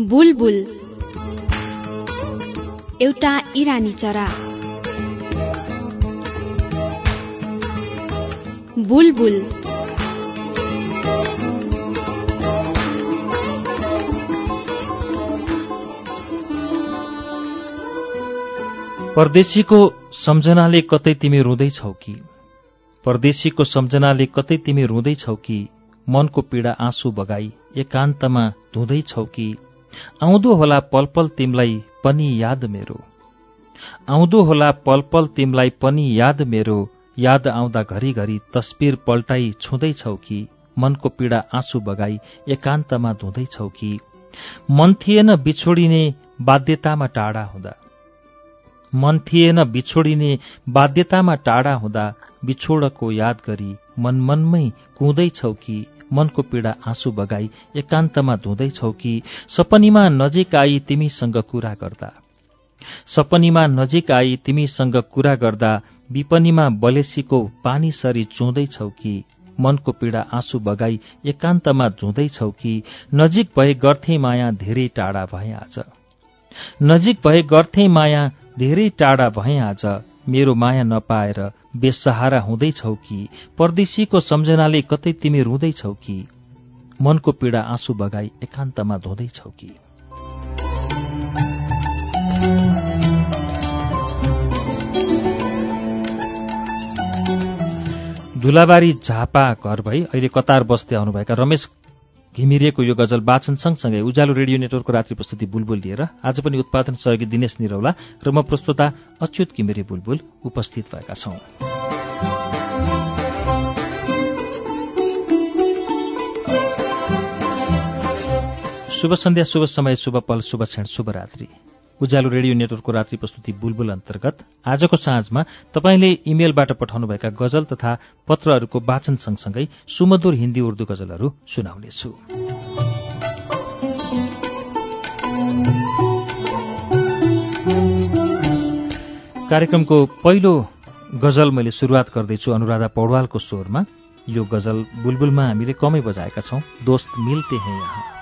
बुलबुल। एउटा इरानी चरा। बुलबुल। परदेशीको सम्झनाले कतै तिमी रुँदैछौ कि? परदेशीको सम्झनाले कतै तिमी रुँदैछौ कि? मनको पीडा आँसु बगाई एकान्तमा धुँदैछौ कि? आउँदो होला पलपल तिमलाई पनि याद मेरो। आउँदो होला पलपल तिमलाई पनि याद मेरो। याद आउँदा घरिघरि तस्बिर पल्टाई छुँदैछौ कि? मनको पीडा आँसु बगाई एकान्तमा धुँदैछौ कि? मन थिएन बिछोडिने बाध्यतामा टाढा हुँदा। मन थिएन बिछोडिने बाध्यतामा टाढा हुँदा बिछोडको याद गरी मन मनमै कुँदैछौ कि मनको पीडा आँसु बगाई एकान्तमा धुँदैछौ कि सपनीमा नजिक आई तिमीसँग कुरा गर्दा। सपनीमा नजिक आई तिमीसँग कुरा गर्दा विपनीमा बलेसीको पानी सरी चुँदैछौ कि मनको पीडा आँसु बगाई एकान्तमा धुँदैछौ कि नजिक भए गर्थे माया धेरै टाढा भए आज। नजिक भए गर्थे माया धेरै टाढा भए आज। मेरो माया नपाएर बेसहारा हुँदैछौ कि? परदेशीको सम्झनाले कतै तिमी रुँदैछौ कि? मनको पीडा आँसु बगाई एकान्तमा धुँदैछौ कि? धुलाबारी झापा घर भई अहिले कतार बस्दै आउनुभएका रमेश घिमिरिएको यो गजल वाचन सँगसँगै उज्यालो रेडियो नेटवर्कको रात्रि प्रस्तुति बुलबुल लिएर आज पनि उत्पादन सहयोगी दिनेश निरौला र म प्रस्तुता अच्युत घिमिरे बुलबुल उपस्थित भएका छौं। शुभ सन्ध्या शुभ समय शुभ पल शुभ क्षण शुभरात्रि उज्यालो रेडियो नेटवर्कको रात्रि प्रस्तुति बुलबुल अन्तर्गत। आजको साँझमा तपाईँले इमेलबाट पठाउनुभएका गजल तथा पत्रहरूको वाचन सँगसँगै सुमधुर हिन्दी उर्दू गजलहरू सुनाउनेछु। कार्यक्रमको पहिलो गजल मैले सुरुवात गर्दैछु अनुराधा पौडवालको स्वरमा। यो गजल बुलबुलमा हामीले कमै बजाएका छौं। दोस्त मिल्ते हैं यहाँ।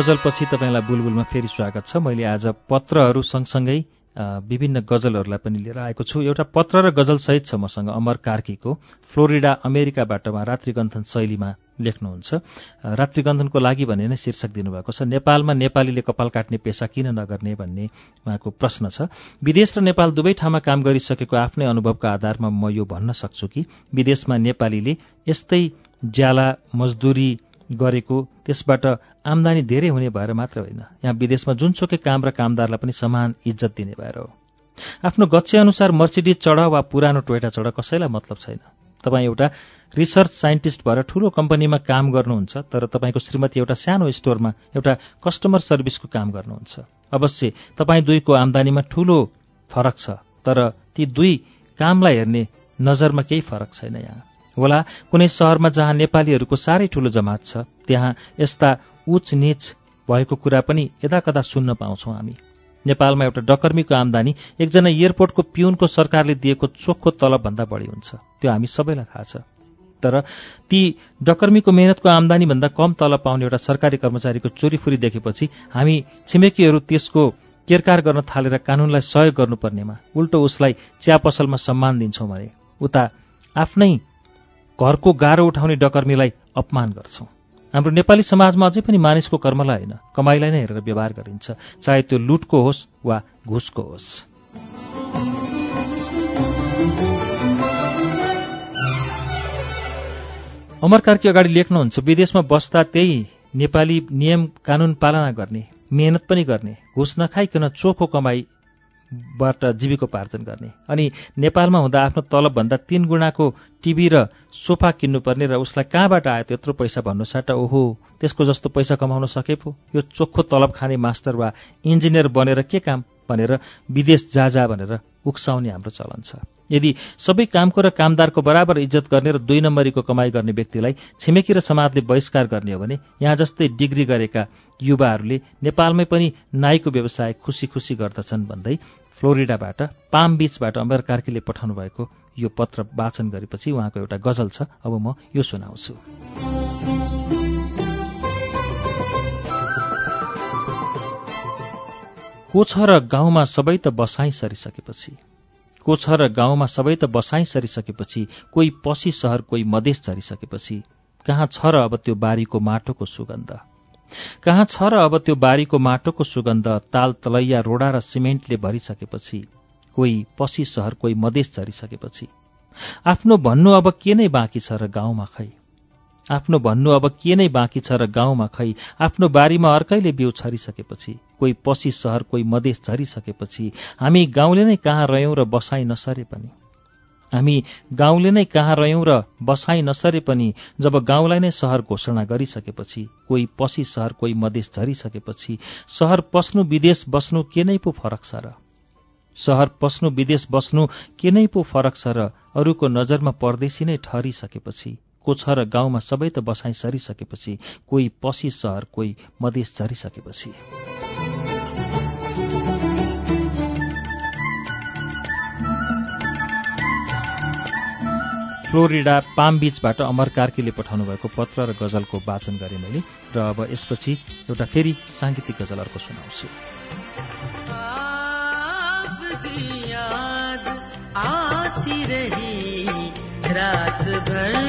गजलपछि तपाईँलाई बुलबुलमा फेरि स्वागत छ। मैले आज पत्रहरू सँगसँगै विभिन्न गजलहरूलाई पनि लिएर आएको छु। एउटा पत्र र गजलसहित छ मसँग अमर कार्कीको फ्लोरिडा अमेरिकाबाट उहाँ रात्रिगन्थन शैलीमा लेख्नुहुन्छ। रात्रिगन्थनको लागि भने नै शीर्षक दिनुभएको छ नेपालमा नेपालीले कपाल काट्ने पेसा किन नगर्ने भन्ने उहाँको प्रश्न छ। विदेश र नेपाल दुवै ठाउँमा काम गरिसकेको आफ्नै अनुभवका आधारमा म यो भन्न सक्छु कि विदेशमा नेपालीले यस्तै ज्याला मजदुरी गरेको त्यसबाट आमदानी धेरै हुने भएर मात्र होइन। यहाँ विदेशमा जुनसुकै काम र कामदारलाई पनि समान इज्जत दिने भएर हो। आफ्नो अनुसार मर्सिडिज चढ वा पुरानो टोयटा चढ कसैलाई मतलब छैन। तपाईँ एउटा रिसर्च साइन्टिस्ट भएर ठूलो कम्पनीमा काम गर्नुहुन्छ तर तपाईँको श्रीमती एउटा सानो स्टोरमा एउटा कस्टमर सर्भिसको काम गर्नुहुन्छ। अवश्य तपाईँ दुईको आमदानीमा ठूलो फरक छ तर ती दुई कामलाई हेर्ने नजरमा केही फरक छैन यहाँ। होला कुनै शहरमा जहाँ नेपालीहरूको साह्रै ठूलो जमात छ त्यहाँ यस्ता उच निच भएको कुरा पनि यदाकदा सुन्न पाउँछौँ हामी। नेपालमा एउटा डकर्मीको आमदानी एकजना एयरपोर्टको पिउनको सरकारले दिएको चोखो तलबभन्दा बढी हुन्छ। त्यो हामी सबैलाई थाहा छ। तर ती डकर्मीको मेहनतको आमदानीभन्दा कम तलब पाउने एउटा सरकारी कर्मचारीको चोरीफुरी देखेपछि हामी छिमेकीहरू त्यसको केरकार गर्न थालेर कानूनलाई सहयोग गर्नुपर्नेमा उल्टो उसलाई चिया पसलमा सम्मान दिन्छौँ भने उता आफ्नै घरको गाह्रो उठाउने डकर्मीलाई अपमान गर्छौँ। हाम्रो नेपाली समाजमा अझै पनि मानिसको कर्मलाई होइन कमाइलाई नै हेरेर व्यवहार गरिन्छ चाहे त्यो लुटको होस् वा घुसको होस्। अमर कार्की अगाडि लेख्नुहुन्छ विदेशमा बस्दा त्यही नेपाली नियम कानून पालना गर्ने मेहनत पनि गर्ने घुस नखाइकन चोखो कमाईबाट जीविकोपार्जन गर्ने। अनि नेपालमा हुँदा आफ्नो तलबभन्दा तीन गुणाको टिभी र सोफा किन्नुपर्ने र उसलाई कहाँबाट आयो त्यत्रो पैसा भन्नु साटा ओहो त्यसको जस्तो पैसा कमाउन सके पो। यो चोखो तलब खाने मास्टर वा इन्जिनियर बनेर के काम भनेर विदेश जा जा भनेर उक्साउने हाम्रो चलन छ। यदि सबै कामको र कामदारको बराबर इज्जत गर्ने र दुई नम्बरीको कमाई गर्ने व्यक्तिलाई छिमेकी र समाजले बहिष्कार गर्ने हो भने यहाँ जस्तै डिग्री गरेका युवाहरूले नेपालमै पनि नाईको व्यवसाय खुसी खुसी गर्दछन् भन्दै फ्लोरिडाबाट पाम बीचबाट अमेर कार्कीले पठाउनु भएको यो पत्र वाचन गरेपछि उहाँको एउटा गजल छ। अब म यो सुनाउँछु। को छ र गाउँमा सबै त बसाइ सरिसकेपछि। को छ र गाउँमा सबै त बसाइ सरिसकेपछि कोही पसी सहर कोही मधेस झरिसकेपछि कहाँ छ र अब त्यो बारीको माटोको सुगन्ध? कहाँ छ र अब त्यो बारीको माटोको सुगन्ध ताल तलैया रोडा र सिमेन्टले भरिसकेपछि कोही पसी सहर कोही मधेस झरिसकेपछि? आफ्नो भन्नु अब के नै बाँकी छ र गाउँमा खै? आफ्नो भन्नु अब के नै बाँकी छ र गाउँमा खै? आफ्नो बारीमा अर्कैले बिउ छरिसकेपछि कोही पसी सहर कोही मधेस झरिसकेपछि हामी गाउँले नै कहाँ रह्यौँ र बसाइ नसरे पनि। हामी गाउँले नै कहाँ रह्यौँ र बसाइ नसरे पनि जब गाउँलाई नै सहर घोषणा गरिसकेपछि कोही पसी सहर कोही मधेस झरिसकेपछि सहर पस्नु विदेश बस्नु के नै पो फरक छ र? सहर पस्नु विदेश बस्नु के नै पो फरक छ र अरूको नजरमा परदेशी नै ठहरिसकेपछि को छ र गाउँमा सबै त बसाइ सरिसकेपछि कोही पसी सहर कोही मधेस झरिसकेपछि। फ्लोरिडा पाम बीचबाट अमर कार्कीले पठाउनु भएको पत्र र गजलको वाचन गरेँ मैले र अब यसपछि एउटा फेरि साङ्गीतिक गजल अर्को सुनाउँछु। रात भर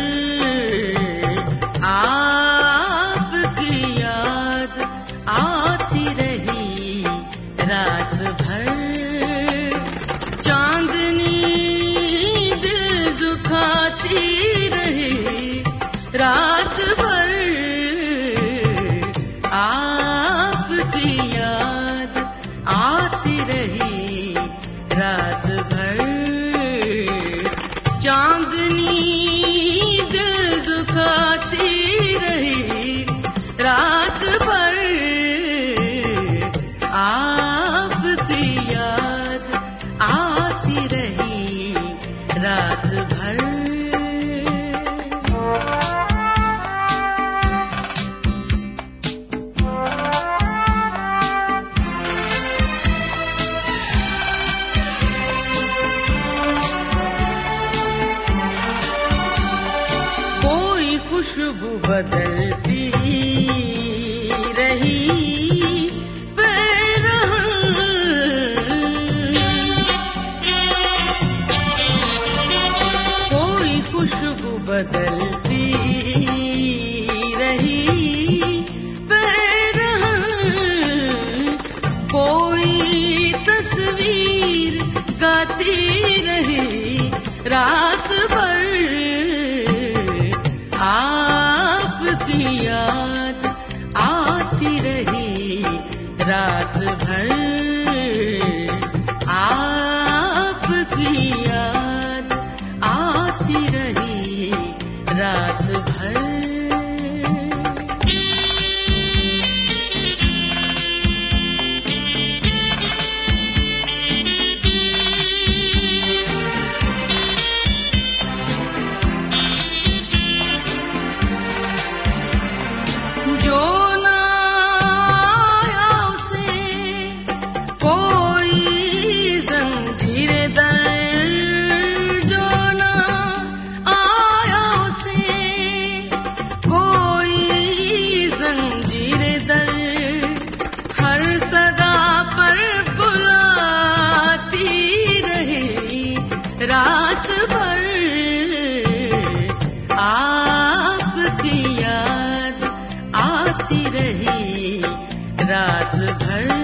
रात भर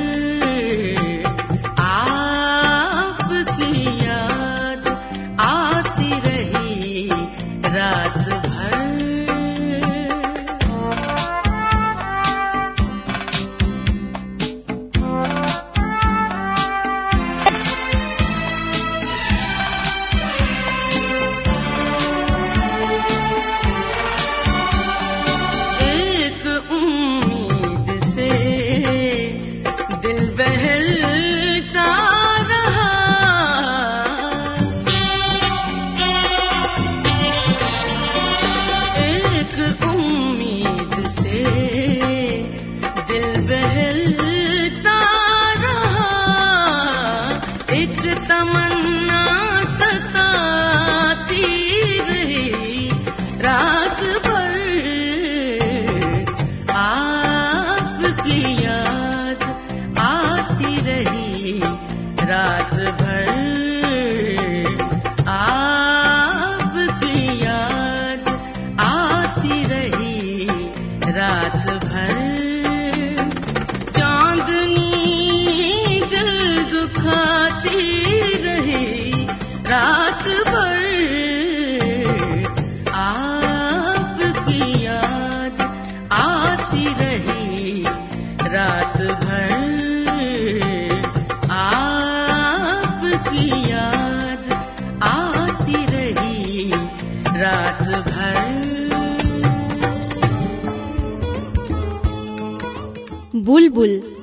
बुलबुल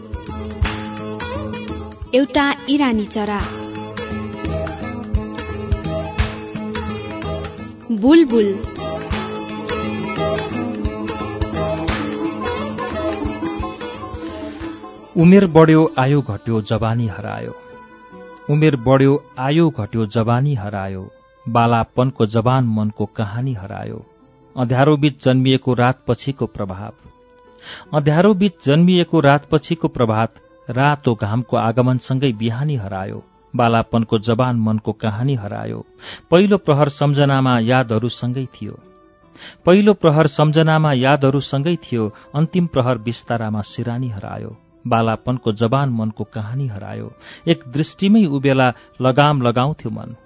एउटा इरानी चरा। बुलबुल। उमेर बढ्यो आयो घट्यो जवानी हरायो। उमेर बढ्यो आयो घट्यो जवानी हरायो। बालापनको जवान मनको कहानी हरायो। अँध्यारोबीच जन्मिएको रातपछिको प्रभाव। अँध्यारोबीच जन्मिएको रातपछिको प्रभात रातो घामको आगमनसँगै बिहानी हरायो बालापनको जवान मनको कहानी हरायो। पहिलो प्रहर सम्झनामा यादहरूसँगै थियो। पहिलो प्रहर सम्झनामा यादहरूसँगै थियो अन्तिम प्रहर विस्तारामा सिरानी हरायो। बालापनको जवान मनको कहानी हरायो। एक दृष्टिमै उबेला लगाम लगाउँथ्यो मन।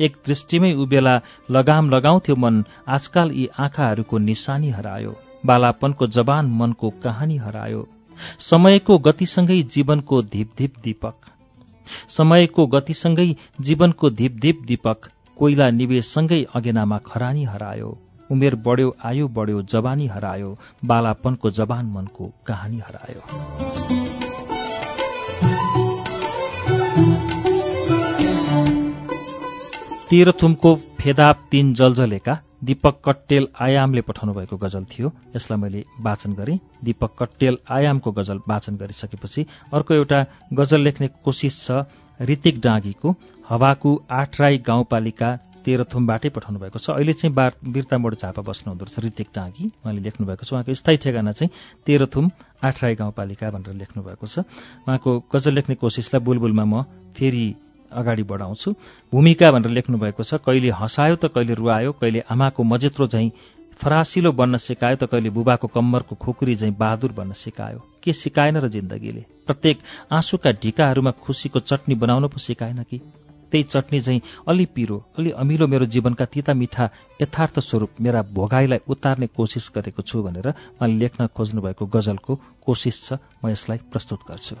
एक दृष्टिमै उबेला लगाम लगाउँथ्यो मन आजकाल यी आँखाहरूको निशानी हरायो। बालापनको जवान मनको कहानी हरायो। समयको गतिसँगै जीवनको धिपधिप दीपक। समयको गतिसँगै जीवनको धिपधिप दीपक कोइला निवेशसँगै अगेनामा खरानी हरायो। उमेर बढ्यो आयु बढ्यो जवानी हरायो। बालापनको जवान मनको कहानी हरायो। तेह्रथुमको फेदाप तीन जलजलेका दीपक कट्टेल आयामले पठाउनु भएको गजल थियो। यसलाई मैले वाचन गरेँ। दीपक कट्टेल आयामको गजल वाचन गरिसकेपछि अर्को एउटा गजल लेख्ने कोसिस छ ऋतिक डाँगीको हवाकु आठराई गाउँपालिका तेह्रथुमबाटै पठाउनु भएको छ। अहिले चाहिँ बार बिर्तामोड झापा बस्नुहुँदो रहेछ ऋतिक डाँगी। उहाँले लेख्नु भएको छ। उहाँको स्थायी ठेगाना चाहिँ तेह्रथुम आठराई गाउँपालिका भनेर लेख्नु भएको छ। उहाँको गजल लेख्ने कोसिसलाई बुलबुलमा म फेरि अगाडि बढाउँछु। भूमिका भनेर लेख्नु भएको छ कहिले हँसायो त कहिले रुवायो कहिले आमाको मजेत्रो झैँ फरासिलो बन्न सिकायो त कहिले बुबाको कम्मरको खुकुरी झैँ बहादुर बन्न सिकायो। के सिकाएन र जिन्दगीले? प्रत्येक आँसुका ढिकाहरूमा खुसीको चटनी बनाउन पो सिकाएन कि? त्यही चटनी झैँ अलि पिरो अलि अमिलो मेरो जीवनका तिता मिठा यथार्थ स्वरूप मेरा भोगाईलाई उतार्ने कोसिस गरेको छु भनेर उहाँले लेख्न खोज्नु भएको गजलको कोसिस छ। म यसलाई प्रस्तुत गर्छु।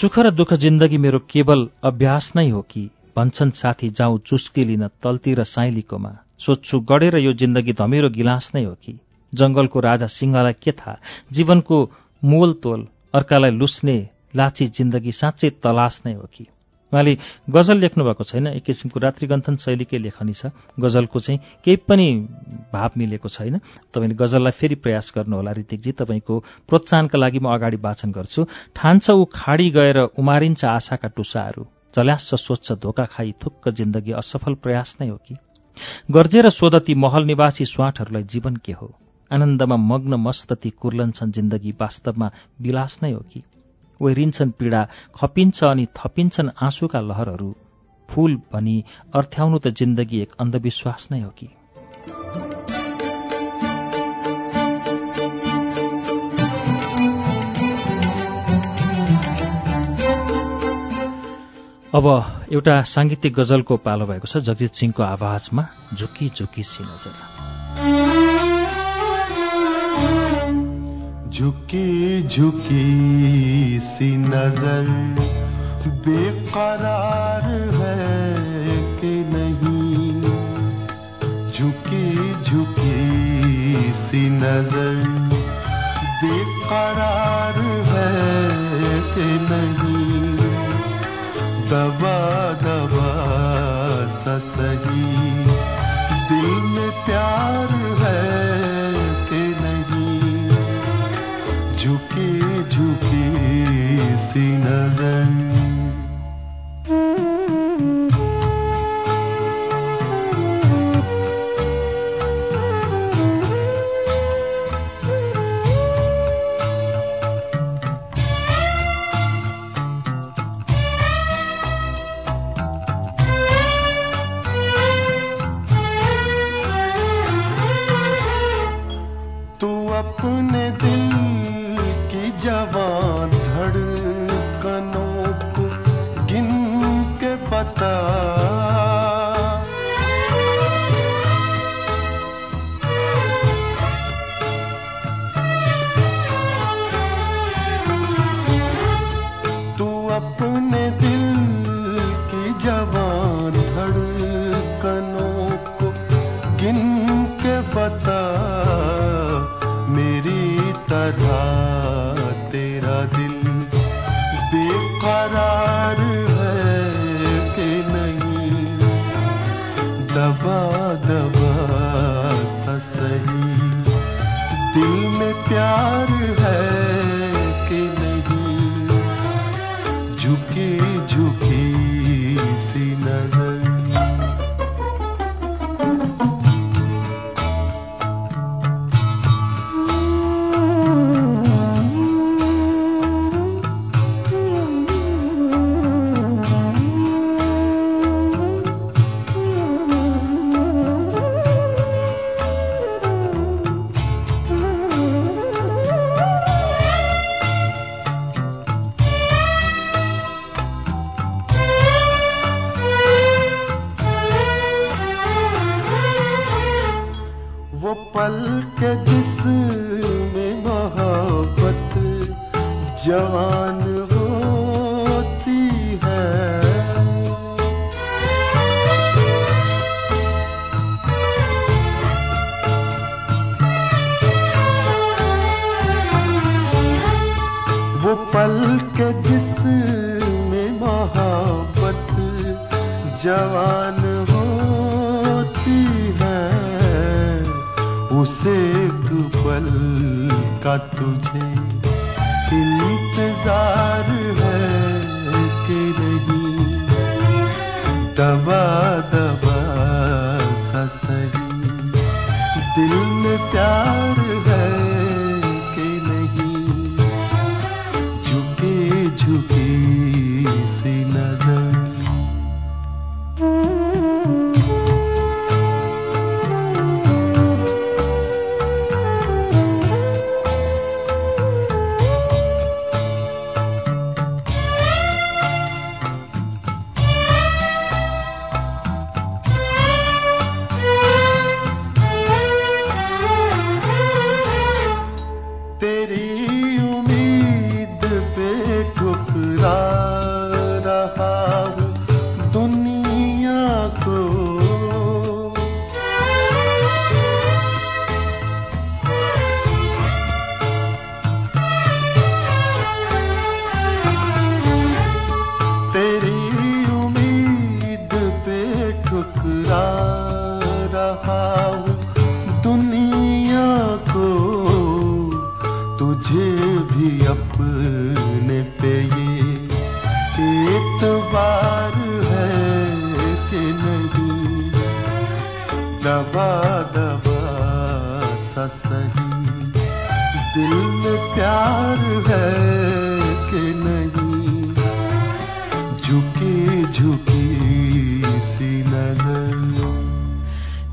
सुख र दुःख जिन्दगी मेरो केवल अभ्यास नै हो कि भन्छन् साथी जाउँ चुस्की लिन तल्तिर साइलीकोमा। सोध्छु गढेर यो जिन्दगी धमेरो गिलास नै हो कि? जंगलको राजा सिंहलाई के थाहा? जीवनको मोलतोल अर्कालाई लुस्ने लाची जिन्दगी साँच्चै तलास नै हो कि? उहाँले गजल लेख्नु भएको छैन एक किसिमको रात्रिगन्थन शैलीकै लेखनी छ। गजलको चाहिँ केही पनि भाव मिलेको छैन। तपाईँले गजललाई फेरि प्रयास गर्नुहोला ऋतिकजी। तपाईँको प्रोत्साहनका लागि म अगाडि वाचन गर्छु। ठान्छ ऊ खाडी गएर उमारिन्छ आशाका टुसाहरू। जल्यास सोच्छ धोका खाई थुक्क जिन्दगी असफल प्रयास नै हो कि? गर्जेर सोधती महल निवासी स्वाटहरूलाई जीवन के हो? आनन्दमा मग्न मस्तती कुर्लन्छन् जिन्दगी वास्तवमा विलास नै हो कि? ओहिरिन्छन् पीडा खपिन्छ अनि थपिन्छन् आँसुका लहरहरू। फूल भनी अर्थ्याउनु त जिन्दगी एक अन्धविश्वास नै हो कि? अब एउटा साङ्गीतिक गजलको पालो भएको छ जगजित सिंहको आवाजमा झुकी झुकी सी झुकी झुकी सी नजर बेकरार है कि नहीं? झुकी झुकी सी नजर बेकरार है कि नहीं? प्यार झुकी झुकी सी नजर।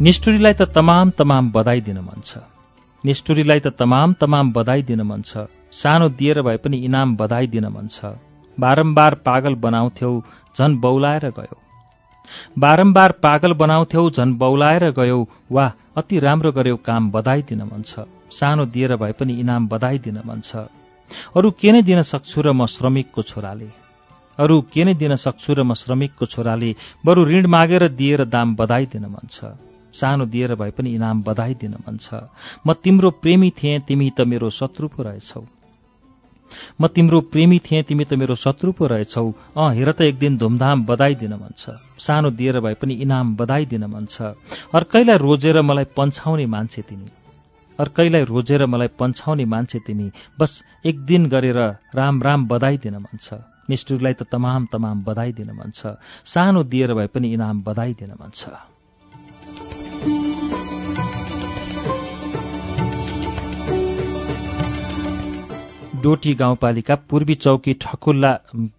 निष्ठुरीलाई त तमाम तमाम बधाई दिन मन छ। निष्ठुरीलाई त तमाम तमाम बधाई दिन मन छ। सानो दिएर भए पनि इनाम बधाई दिन मन छ। बारम्बार पागल बनाउँथ्यौ झन बौलाएर गयो। बारम्बार पागल बनाउँथ्यौ झन बौलाएर गयौ। वा अति राम्रो गर्यौ काम बधाई दिन मन छ। सानो दिएर भए पनि इनाम बधाई दिन मन छ। अरू के नै दिन सक्छु र म श्रमिकको छोराले? अरू के नै दिन सक्छु र म श्रमिकको छोराले? बरु ऋण मागेर दिएर दाम बधाई दिन मन छ। सानो दिएर भए पनि इनाम बधाई दिन मन छ। म तिम्रो प्रेमी थिएँ तिमी त मेरो शत्रु पो रहेछौ। म तिम्रो प्रेमी थिएँ तिमी त मेरो शत्रु पो रहेछौ। अँ हेर त एक दिन धुमधाम बधाई दिन मन छ। सानो दिएर भए पनि इनाम बधाई दिन मन छ। अर्कैलाई रोजेर मलाई पन्छाउने मान्छे तिमी। अर्कैलाई रोजेर मलाई पन्छाउने मान्छे तिमी। बस एक दिन गरेर राम राम बधाई दिन मन छ। निष्ठुरलाई त तमाम तमाम बधाई दिन मन छ। सानो दिएर भए पनि इनाम बधाई दिन मन छ। डोटी गाउँपालिका पूर्वी चौकी ठकुल्ला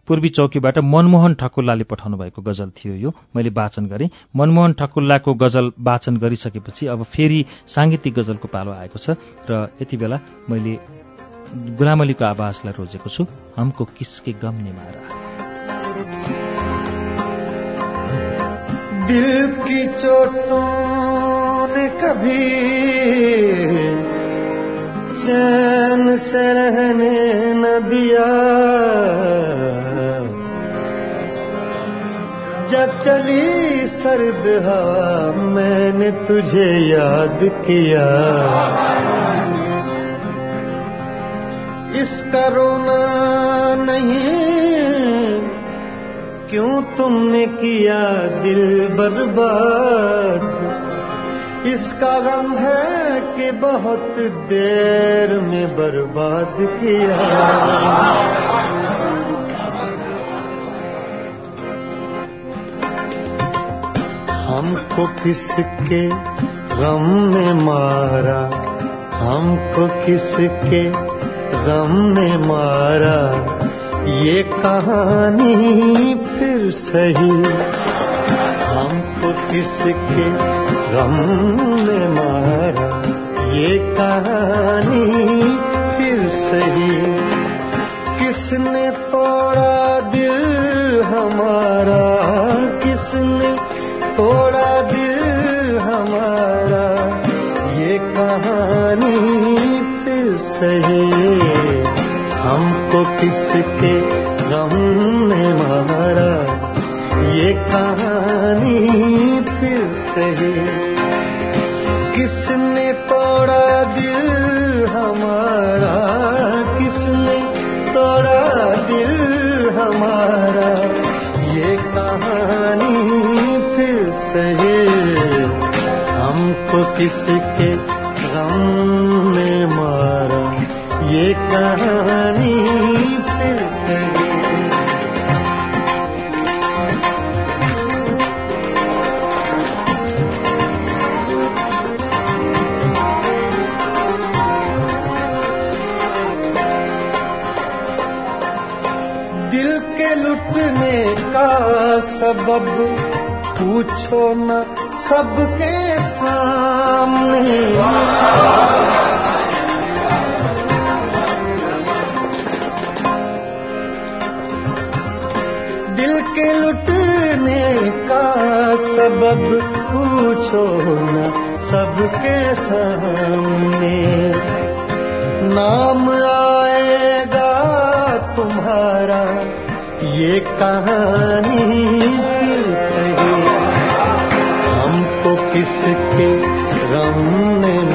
पूर्वी चौकीबाट मनमोहन ठकुल्लाले पठाउनु भएको गजल थियो यो। मैले वाचन गरेँ। मनमोहन ठकुल्लाको गजल वाचन गरिसकेपछि अब फेरि साङ्गीतिक गजलको पालो आएको छ र यति बेला मैले गुलामलीको आवाजलाई रोजेको छु। हमको किसके गम ने मारा दिल की चोटों ने कभी चैन से रहने न दिया जब चली सर्द हवा मैंने तुझे याद किया इसका रोना नहीं کیوں تم نے کیا دل برباد؟ اس کا غم ہے کہ بہت دیر میں برباد کیا۔ ہم کو کس کے غم نے مارا؟ ہم کو کس کے غم نے مارا؟ किसके गम ने मारा हमको किसके गम ने मारा ये कहानी फिर सही हमको किसके गम ने मारा ये कहानी फिर सही किसने तोड़ा दिल हमारा किसने तोड़ा दिल हमारा कहानी फिर सही हमको किसके गम ने मारा ये कहानी फिर सही किसने तोड़ा दिल हमारा किसने तोड़ा दिल हमारा ये कहानी फिर सही हमको किसके गम ये कहानी फिर सही दिल के लुटने का सबब पूछो न सबके सामने दिल सबब पूछो न सबके सामने नाम आएगा तुम्हारा ये कहानी फिर सही हमको किसके गम ने मारा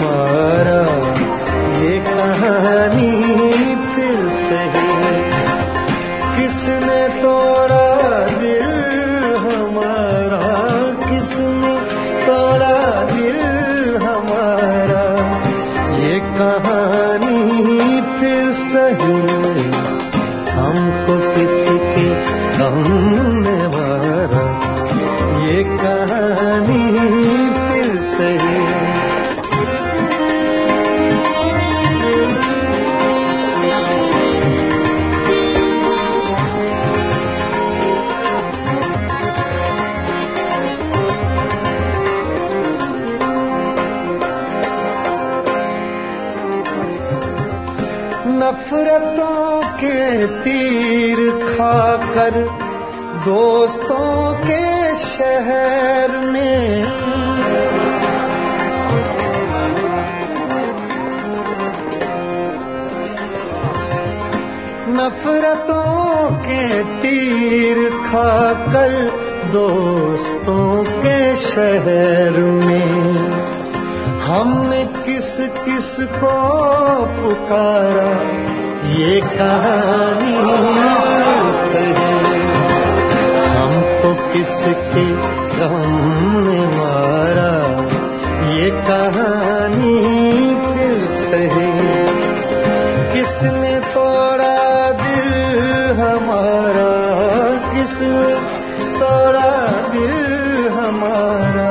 खाकर दोस्तों के शहर में नफरतों के तीर खाकर दोस्तों के शहर में हमने किस किस को पुकारा ये कहानी सही हमको किसके गम ने मारा ये कहानी फिर सही किसने तोड़ा दिल हमारा किसने तोड़ा दिल हमारा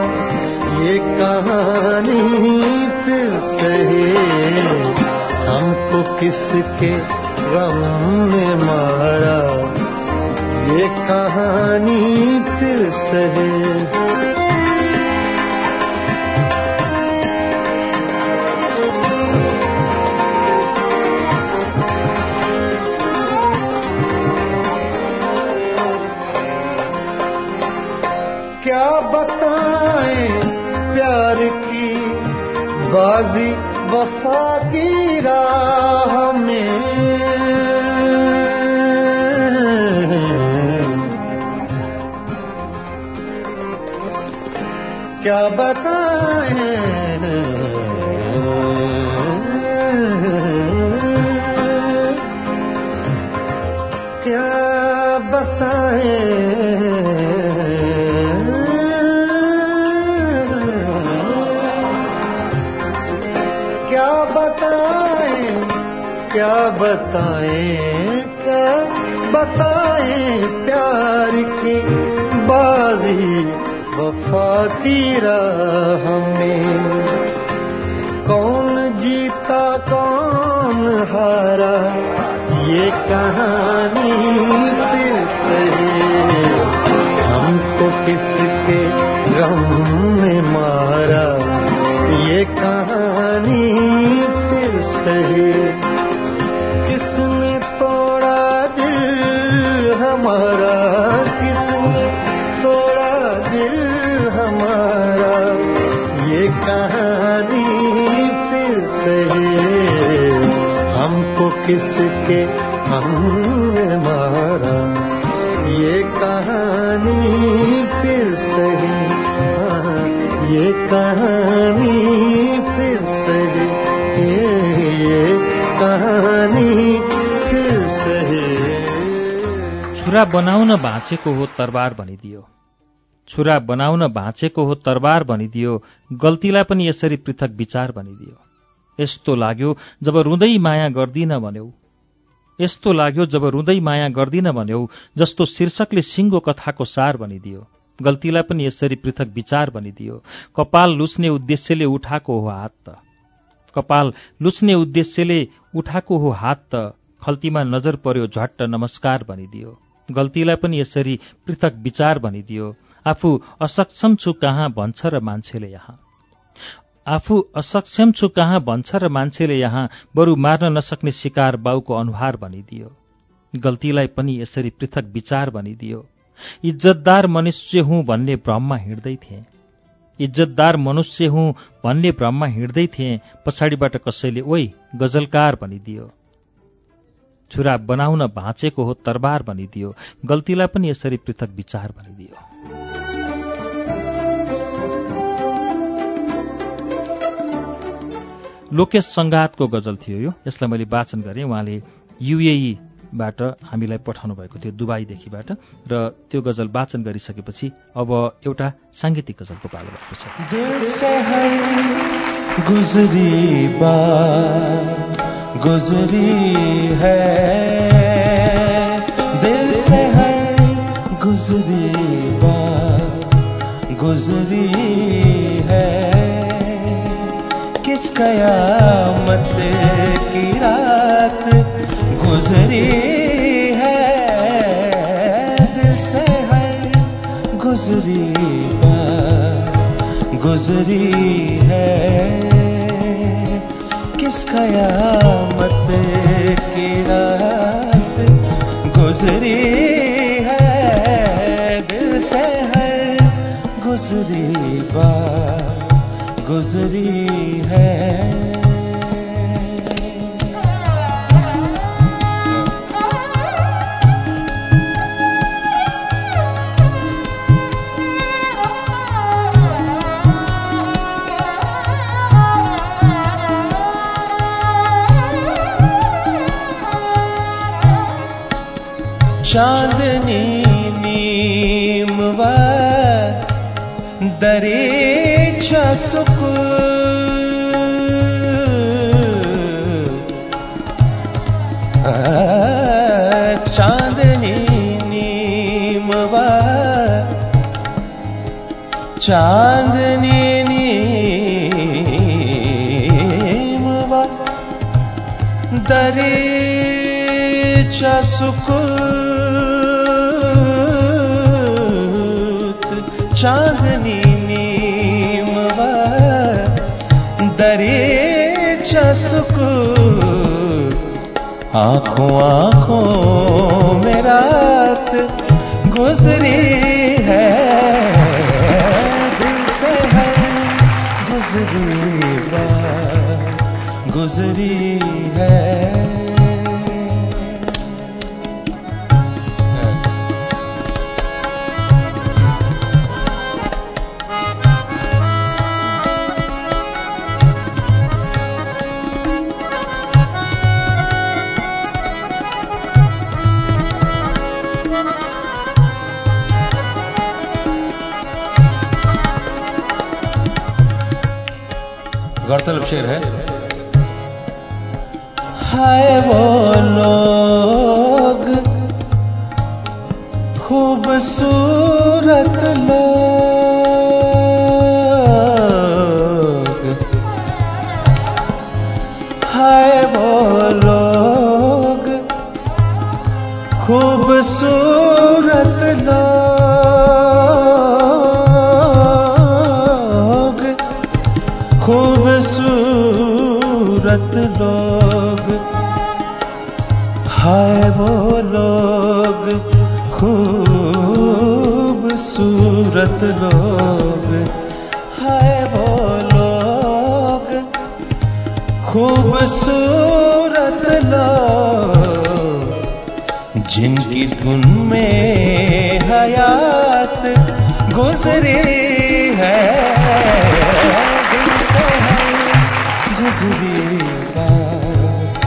ये कहानी फिर सही हमको किसके गम ने मारा ये कहानी फिर सही क्या बताएं प्यार की کیا بتائیں؟ کیا بتائیں؟ کیا بتائیں؟ کیا بتائیں؟ کیا بتائیں؟ پیار کی بازی की बाजी वफा की राह में कौन जीता कौन हारा ये कहानी फिर सही हमको किसके गम ने मारा ये कहानी फिर सही किसने तोड़ा दिल हमारा किसने हमको किसके हमने मारा? ये कहानी फिर सही ये कहानी फिर सही ये, ये कहानी फिर सही छुरा बनाउन भाँचेको हो तरबार भनिदियो। छुरा बनाउन भाँचेको हो तरबार भनिदियो। गल्तीलाई पनि यसरी पृथक विचार भनिदियो। यस्तो लाग्यो जब रुँदै माया गर्दिन भन्यौ। यस्तो लाग्यो जब रुँदै माया गर्दिन भन्यौ जस्तो शीर्षकले सिङ्गो कथाको सार भनिदियो। गल्तीलाई पनि यसरी पृथक विचार भनिदियो। कपाल लुच्ने उद्देश्यले उठाएको हो हात त। कपाल लुच्ने उद्देश्यले उठाएको हो हात त खल्तीमा नजर पर्यो झट्ट नमस्कार भनिदियो। गल्तीलाई पनि यसरी पृथक विचार भनिदियो। आफू असक्षम छु कहाँ भन्छ र मान्छेले यहाँ। आफू असक्षम छु कहाँ भन्छ र मान्छेले यहाँ बरु मार्न नसक्ने शिकार बाउको अनुहार भनिदियो। गल्तीलाई पनि यसरी पृथक विचार भनिदियो। इज्जतदार मनुष्य हुँ भन्ने भ्रममा हिँड्दै थिएँ। इज्जतदार मनुष्य हुँ भन्ने भ्रममा हिँड्दै थिएँ पछाडिबाट कसैले ओइ गजलकार भनिदियो। छुरा बनाउन भाँचेको हो तरबार भनिदियो। गल्तीलाई पनि यसरी पृथक विचार भनिदियो। लोकेश सङ्गातको गजल थियो यो। यसलाई मैले वाचन गरेँ। उहाँले युएईबाट हामीलाई पठाउनु भएको थियो दुबईदेखिबाट। र त्यो गजल वाचन गरिसकेपछि अब एउटा साङ्गीतिक गजलको पालो भएको छ। गुजरी गुजरी किस कयामत की रात गुजरी है दिल से हर गुजरी बात गुजरी है किस कयामत की रात गुजरी है दिल से हर गुजरी बात गुजरी है चांदनी नीमवा दरेचा सुख चांदनी नीमवा चांदनी آنکھوں آنکھوں میں رات گزری۔ शेर है हाय वो लोग खूबसूरत गुजरी है दिल से है गुजरी बात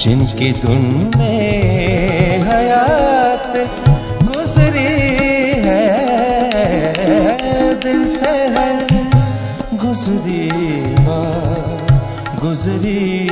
जिनकी धुन में हयात गुजरी है दिल से है गुजरी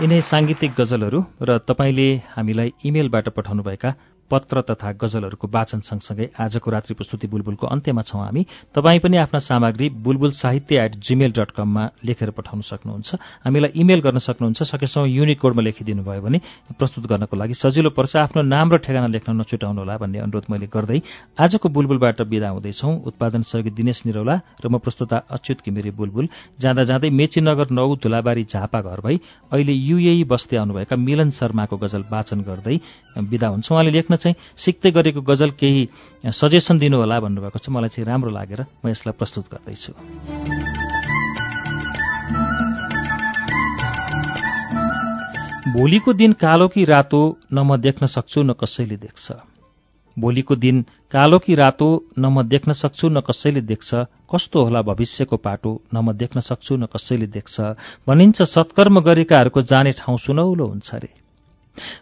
यिनै साङ्गीतिक गजलहरू र तपाईँले हामीलाई इमेलबाट पठाउनुभएका पत्र तथा गजलहरूको वाचन सँगसँगै आजको रात्रि प्रस्तुति बुलबुलको अन्त्यमा छौँ हामी। तपाईँ पनि आफ्ना सामग्री बुलबुल साहित्य एट जीमेल डट कममा लेखेर पठाउन सक्नुहुन्छ। हामीलाई इमेल गर्न सक्नुहुन्छ। सकेसम्म युनिकोडमा लेखिदिनु भयो भने प्रस्तुत गर्नको लागि सजिलो पर्छ। आफ्नो नाम र ठेगाना लेख्न नछुटाउनुहोला भन्ने अनुरोध मैले गर्दै आजको बुलबुलबाट विदा हुँदैछौँ। उत्पादन सहयोगी दिनेश निरौला र म प्रस्तुता अच्युत किमिरी बुलबुल। जाँदा जाँदै मेचीनगर नौ धुलाबारी झापा घर भई अहिले युएई बस्दै आउनुभएका मिलन शर्माको गजल वाचन गर्दै विदा हुन्छौँ। उहाँले लेख्न चाहिँ सिक्दै गरेको गजल केही सजेसन दिनुहोला भन्नुभएको छ। मलाई चाहिँ राम्रो लागेर म यसलाई प्रस्तुत गर्दैछु। भोलिको दिन कालो कि रातो न म देख्न सक्छु न कसैले देख्छ। भोलिको दिन कालो कि रातो न म देख्न सक्छु न कसैले देख्छ। कस्तो होला भविष्यको पाटो न म देख्न सक्छु न कसैले देख्छ। भनिन्छ सत्कर्म गरेकाहरूको जाने ठाउँ सुनौलो हुन्छ रे।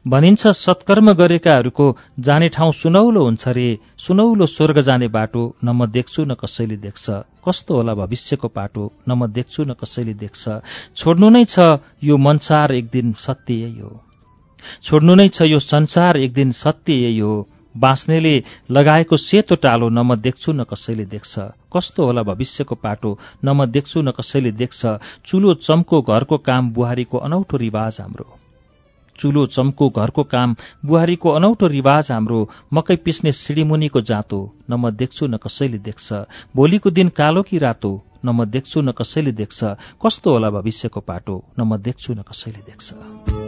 भनिन्छ सत्कर्म गरेकाहरूको जाने ठाउँ सुनौलो हुन्छ रे। सुनौलो स्वर्ग जाने बाटो न म देख्छु न कसैले देख्छ। कस्तो होला भविष्यको पाटो न म देख्छु न कसैले देख्छ। छोड्नु नै छ यो मनसार एक दिन सत्य यही हो छोड्नु नै छ यो संसार एक दिन सत्य यही हो बाँच्नेले लगाएको सेतो टालो न म देख्छु न कसैले देख्छ। कस्तो होला भविष्यको पाटो न म देख्छु न कसैले देख्छ। चुलो चम्को घरको काम बुहारीको अनौठो रिवाज हाम्रो। चुलो चम्को घरको काम बुहारीको अनौठो रिवाज हाम्रो। मकै पिस्ने सिडीमुनिको जाँतो न म देख्छु न कसैले देख्छ। भोलिको दिन कालो कि रातो न म देख्छु न कसैले देख्छ। कस्तो होला भविष्यको पाटो न म देख्छु न कसैले देख्छ।